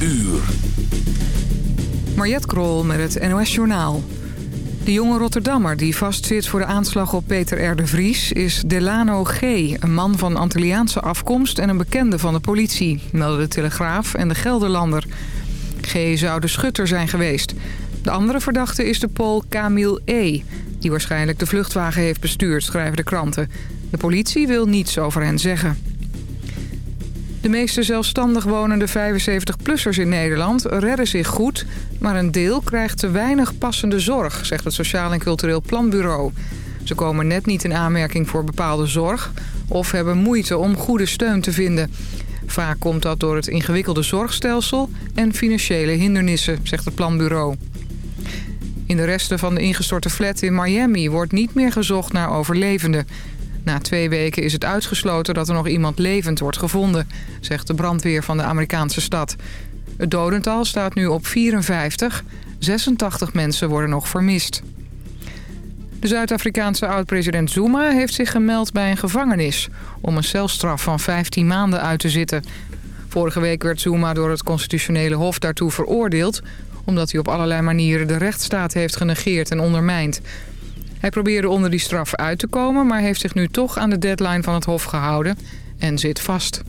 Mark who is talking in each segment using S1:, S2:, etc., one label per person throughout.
S1: uur.
S2: Mariette Krol met het NOS Journaal. De jonge Rotterdammer die vastzit voor de aanslag op Peter R. de Vries... is Delano G., een man van Antilliaanse afkomst... en een bekende van de politie, melden de Telegraaf en de Gelderlander. G. zou de schutter zijn geweest. De andere verdachte is de Pool Camille E., die waarschijnlijk de vluchtwagen heeft bestuurd, schrijven de kranten. De politie wil niets over hen zeggen. De meeste zelfstandig wonende 75-plussers in Nederland redden zich goed... maar een deel krijgt te weinig passende zorg, zegt het Sociaal en Cultureel Planbureau. Ze komen net niet in aanmerking voor bepaalde zorg... of hebben moeite om goede steun te vinden. Vaak komt dat door het ingewikkelde zorgstelsel en financiële hindernissen, zegt het planbureau. In de resten van de ingestorte flat in Miami wordt niet meer gezocht naar overlevenden. Na twee weken is het uitgesloten dat er nog iemand levend wordt gevonden, zegt de brandweer van de Amerikaanse stad. Het dodental staat nu op 54. 86 mensen worden nog vermist. De Zuid-Afrikaanse oud-president Zuma heeft zich gemeld bij een gevangenis... om een celstraf van 15 maanden uit te zitten. Vorige week werd Zuma door het constitutionele hof daartoe veroordeeld... omdat hij op allerlei manieren de rechtsstaat heeft genegeerd en ondermijnd. Hij probeerde onder die straf uit te komen... maar heeft zich nu toch aan de deadline van het hof gehouden en zit vast.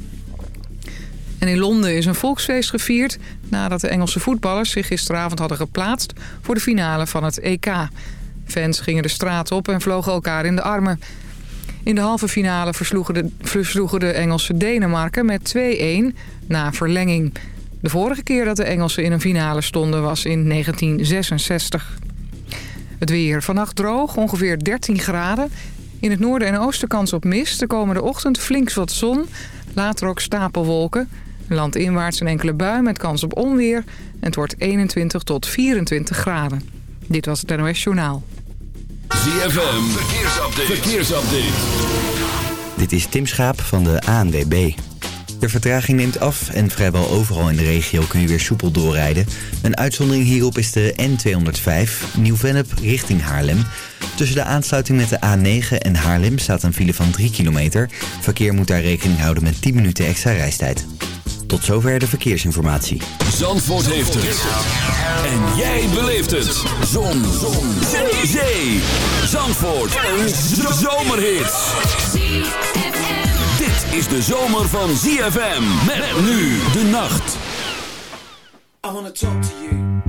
S2: En in Londen is een volksfeest gevierd... nadat de Engelse voetballers zich gisteravond hadden geplaatst... voor de finale van het EK. Fans gingen de straat op en vlogen elkaar in de armen. In de halve finale versloegen de, versloegen de Engelse Denemarken met 2-1 na verlenging. De vorige keer dat de Engelsen in een finale stonden was in 1966. Het weer vannacht droog, ongeveer 13 graden. In het noorden en oosten kans op mist. De komende ochtend flink wat zon, later ook stapelwolken. Landinwaarts een enkele bui met kans op onweer. En het wordt 21 tot 24 graden. Dit was het NOS Journaal.
S1: ZFM, verkeersupdate. verkeersupdate.
S3: Dit is Tim Schaap van de ANWB. De vertraging neemt af en vrijwel overal in de regio kun je weer soepel doorrijden. Een uitzondering hierop is de N205, Nieuw-Vennep richting Haarlem. Tussen de aansluiting met de A9 en Haarlem staat een file van 3 kilometer. Verkeer moet daar rekening houden met 10 minuten extra reistijd. Tot zover de verkeersinformatie.
S1: Zandvoort heeft het. En jij beleeft het. Zon. Zon. Zee. Zandvoort. Een zomerhit. Is de zomer van ZFM. Met nu de nacht.
S4: I want to talk to you.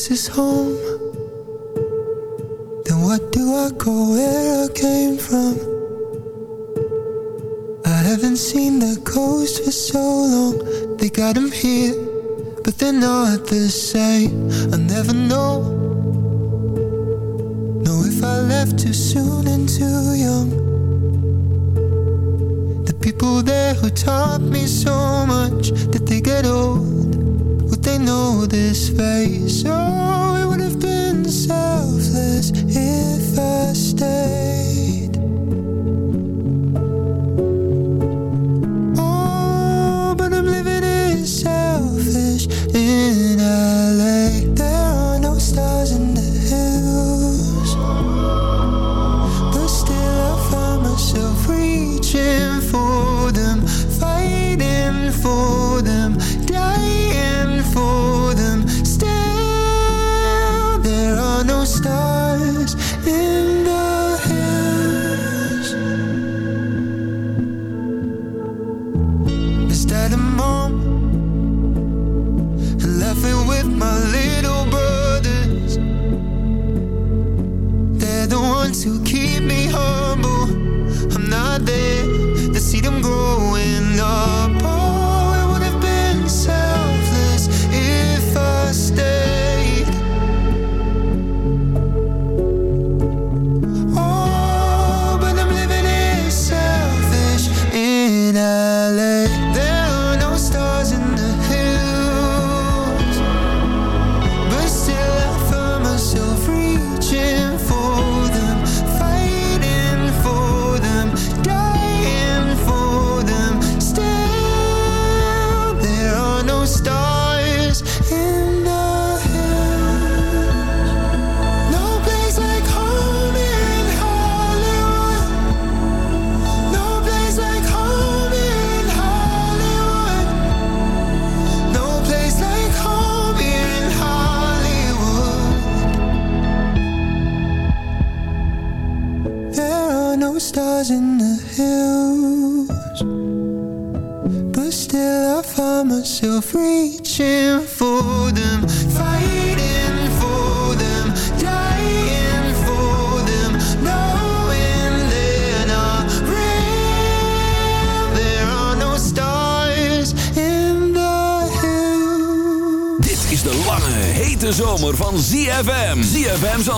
S5: this is home. Then what do I go where I came from? I haven't seen the coast for so long. They got them here But they're not the same. I never know. Know if I left too soon and too young. The people there who taught me so much Did they get old they know this face. Oh, it would have been selfless if I stayed.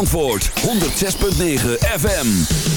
S1: Zandvoort 106.9 FM.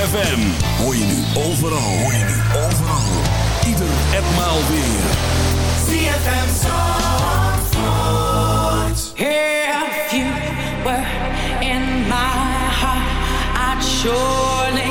S1: ZFM. Hoor je nu overal, hoor je nu overal. Ieder en maal weer.
S6: ZFM Zandvoort.
S7: Hey, if you were in my heart, I'd surely...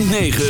S8: 106.9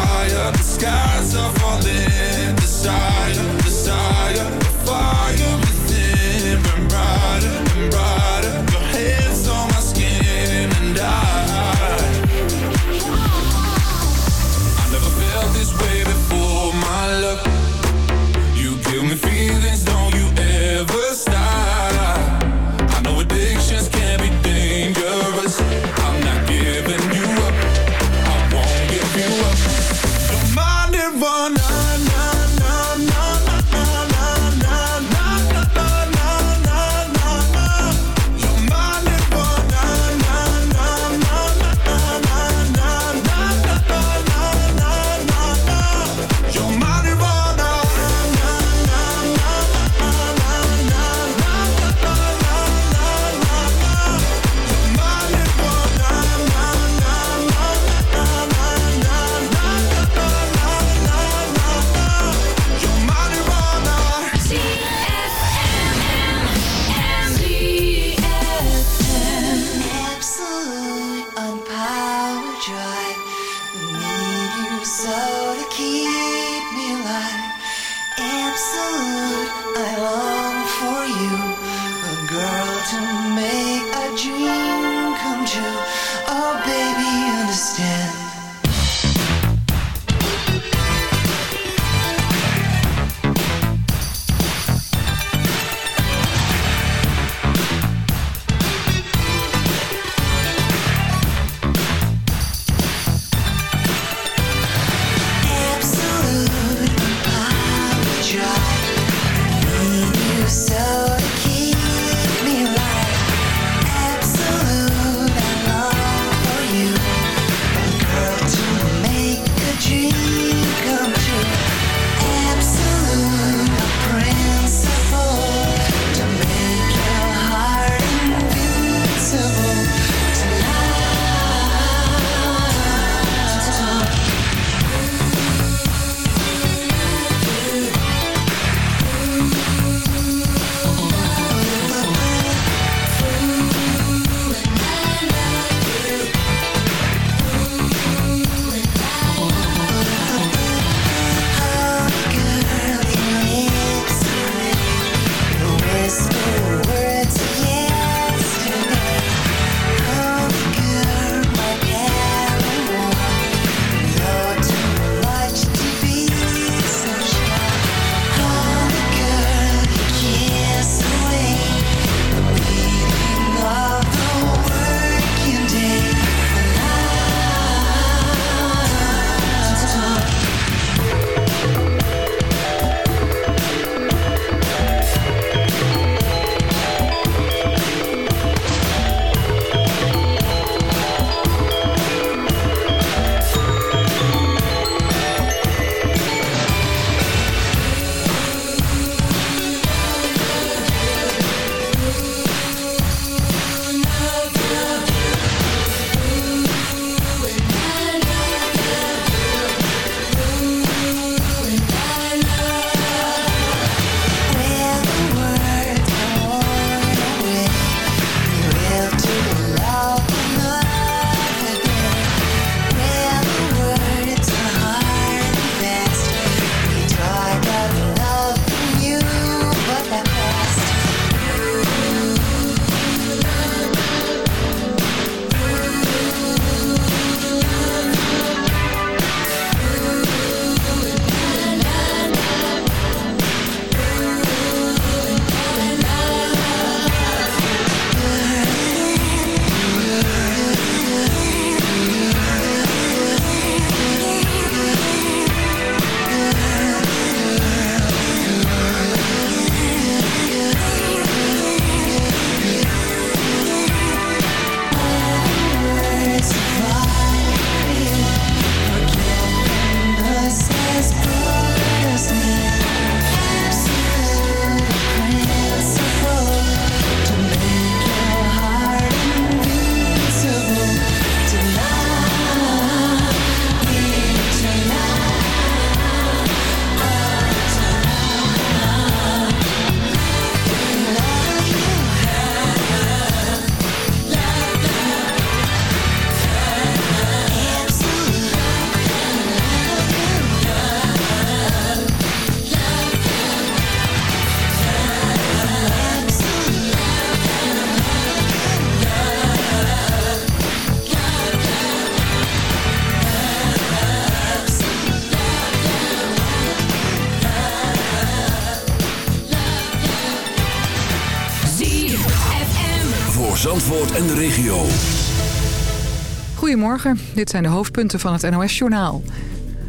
S2: Goedemorgen, dit zijn de hoofdpunten van het NOS-journaal.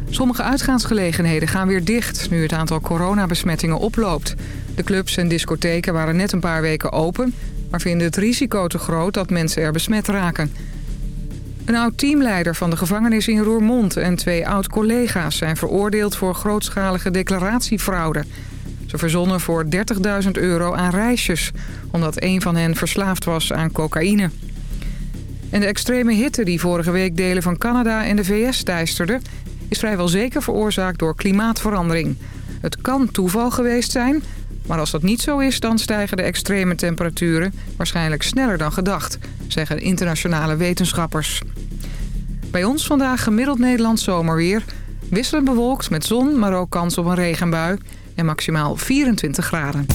S2: Sommige uitgaansgelegenheden gaan weer dicht nu het aantal coronabesmettingen oploopt. De clubs en discotheken waren net een paar weken open... maar vinden het risico te groot dat mensen er besmet raken. Een oud-teamleider van de gevangenis in Roermond en twee oud-collega's... zijn veroordeeld voor grootschalige declaratiefraude. Ze verzonnen voor 30.000 euro aan reisjes... omdat een van hen verslaafd was aan cocaïne. En de extreme hitte die vorige week delen van Canada en de VS teisterde... is vrijwel zeker veroorzaakt door klimaatverandering. Het kan toeval geweest zijn, maar als dat niet zo is... dan stijgen de extreme temperaturen waarschijnlijk sneller dan gedacht... zeggen internationale wetenschappers. Bij ons vandaag gemiddeld Nederlands zomerweer. Wisselend bewolkt met zon, maar ook kans op een regenbui. En maximaal 24 graden.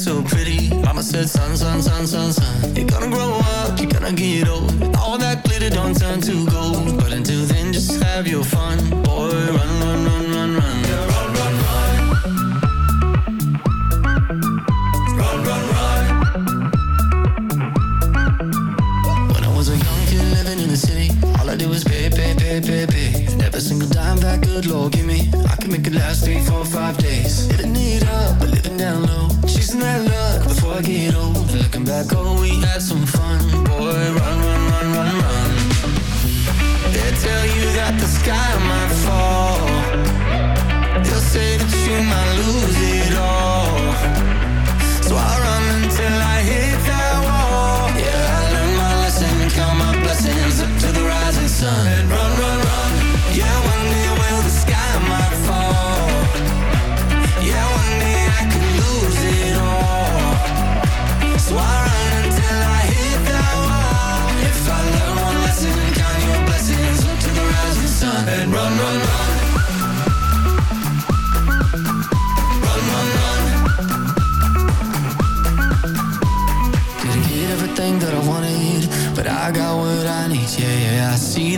S5: So pretty. Mama said, son, son, son, son, son. You're gonna grow up, you're gonna get old. All that glitter don't turn to gold. But until then, just have your fun. Boy, run, run, run, run, run. Run, run, run. Run, run. When I was a young kid living in the city, all I did was pay, pay, pay, pay, pay. And single dime that good Lord give me, I can make it last three, four, five days. Living it up, That luck before I get old. Looking back, oh, we had some fun. Boy, run, run, run, run, run. They tell you that the sky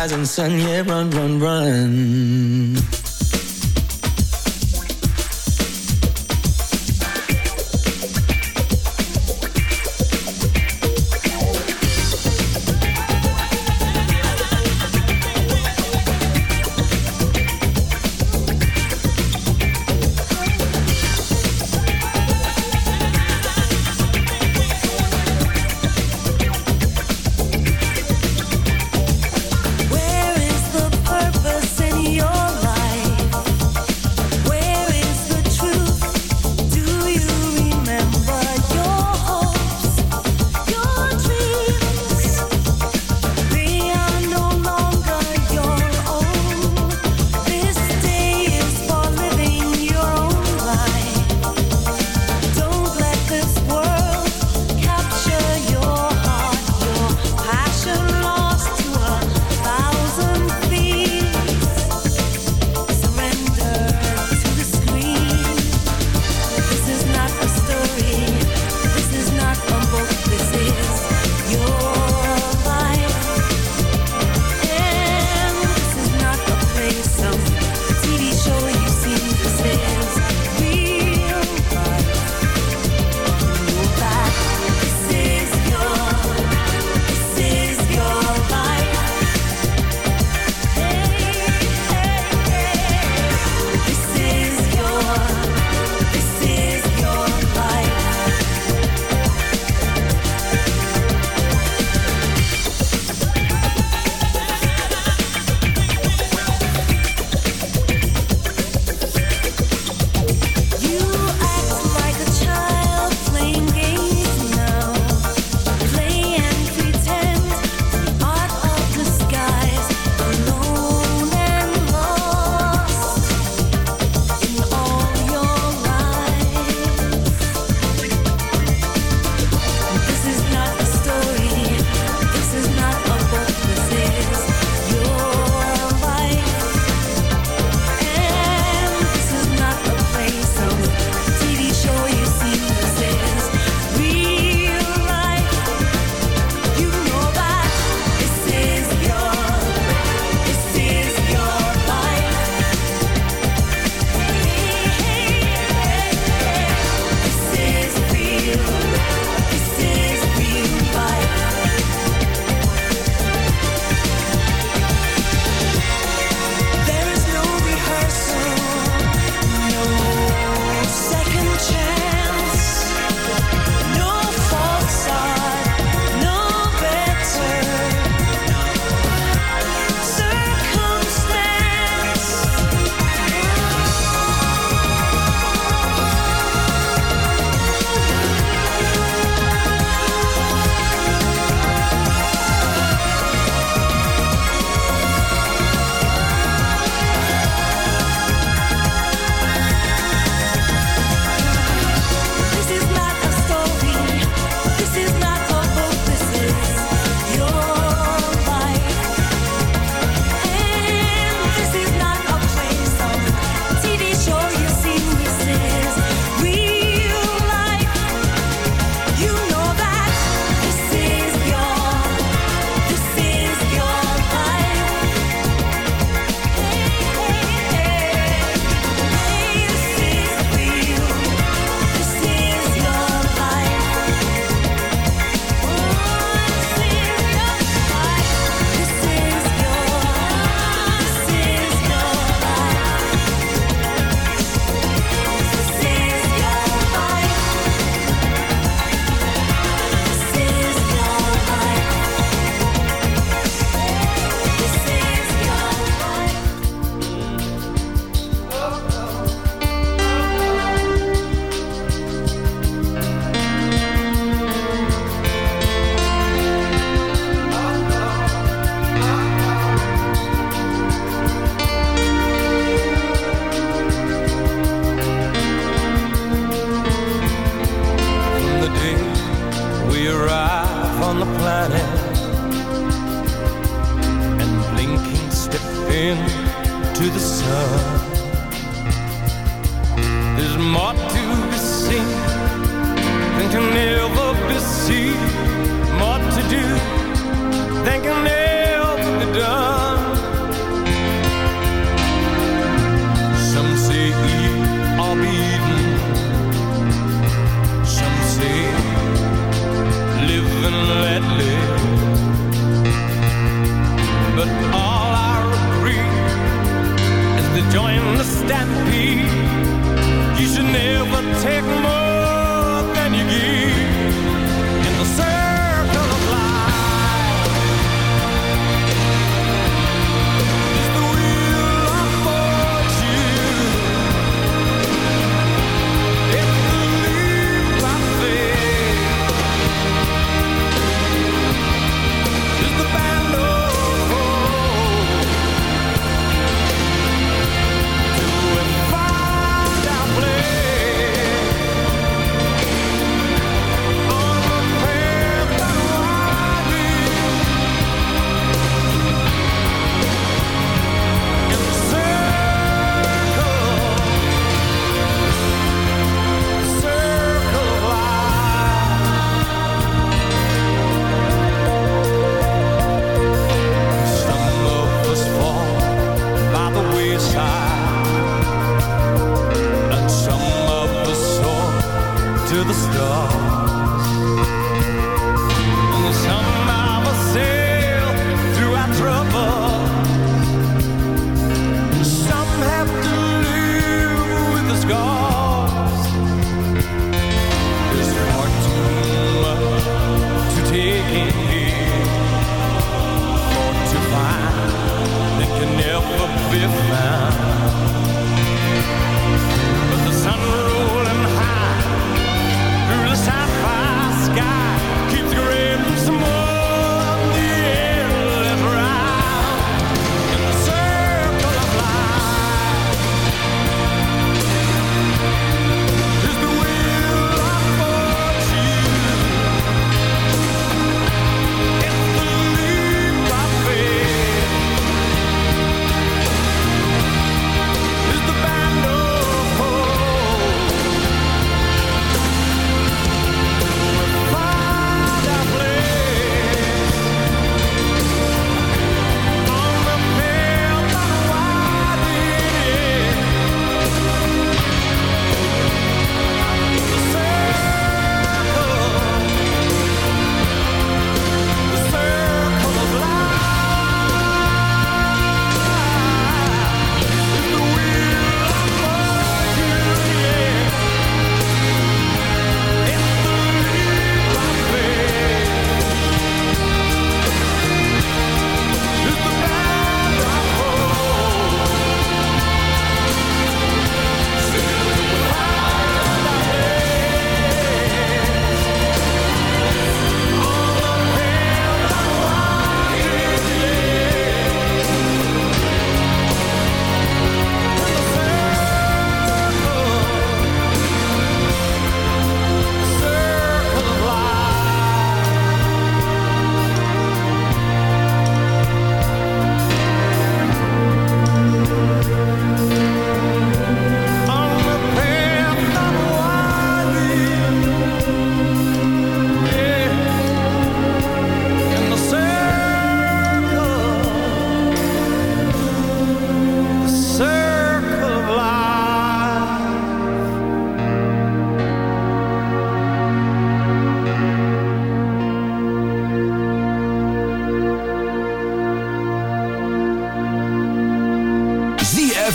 S5: Rising sun. Yeah, run, run, run.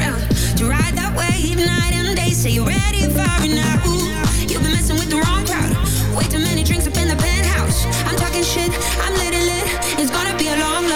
S9: around ride that wave night and day. Say you're ready for it now. You've been messing with the wrong crowd. Way too many drinks up in the penthouse. I'm talking shit. I'm lit and lit. It's gonna be a long. long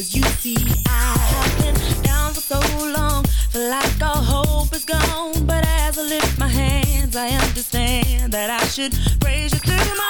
S10: Cause you
S7: see, I have been down for so long, feel like all hope is gone. But as I lift my hands, I understand that I should raise you through my